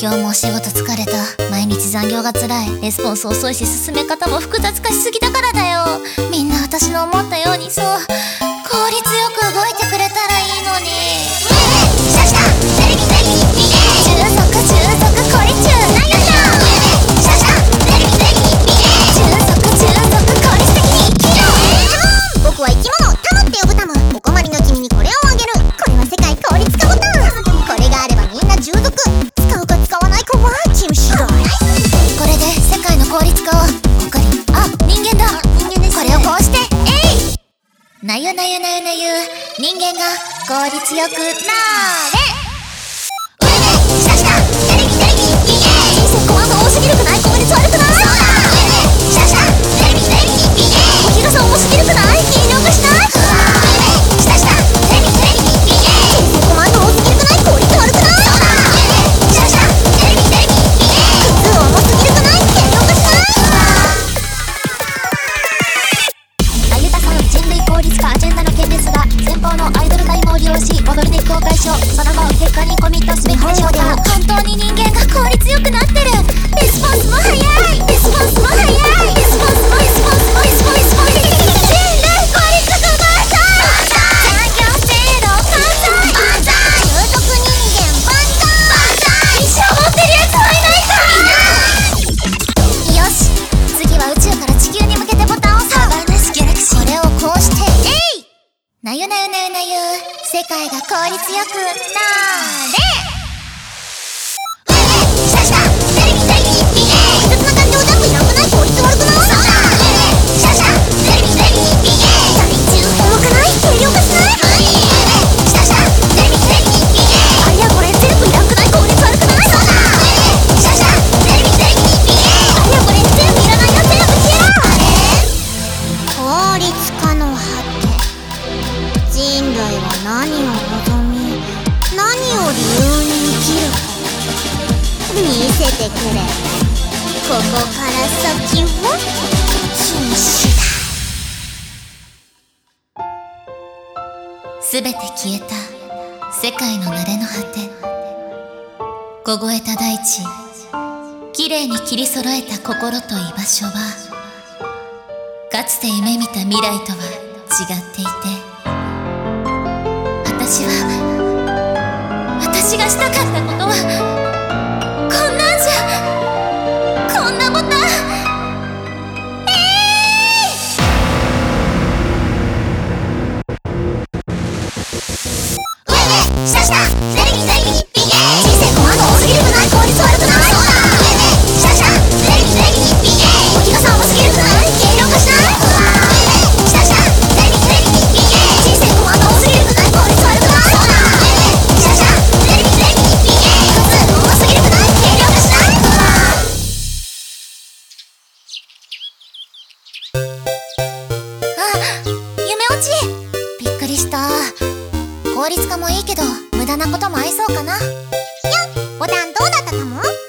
今日もお仕事疲れた。毎日残業が辛い。レスポンス遅いし進め方も複雑化しすぎだからだよ。みんな私の思ったようにそう。効率よく動いてくれ人間が効率よくなれ。強くなってるレスポンスもいレスポンスもいレスポンスもレスポンスもレスポンスもスンンないンスなゆなゆなゆなゆ世界が効率よくなれ。何を望み何を理由に生きるか見せてくれここから先は禁止だ全て消えた。世界の慣れの果て凍えた。大地きれいに切り揃えた。心と居場所はかつて夢見た。未来とは違っていてした。無駄なこともそうかな。ボタンどうだったかも。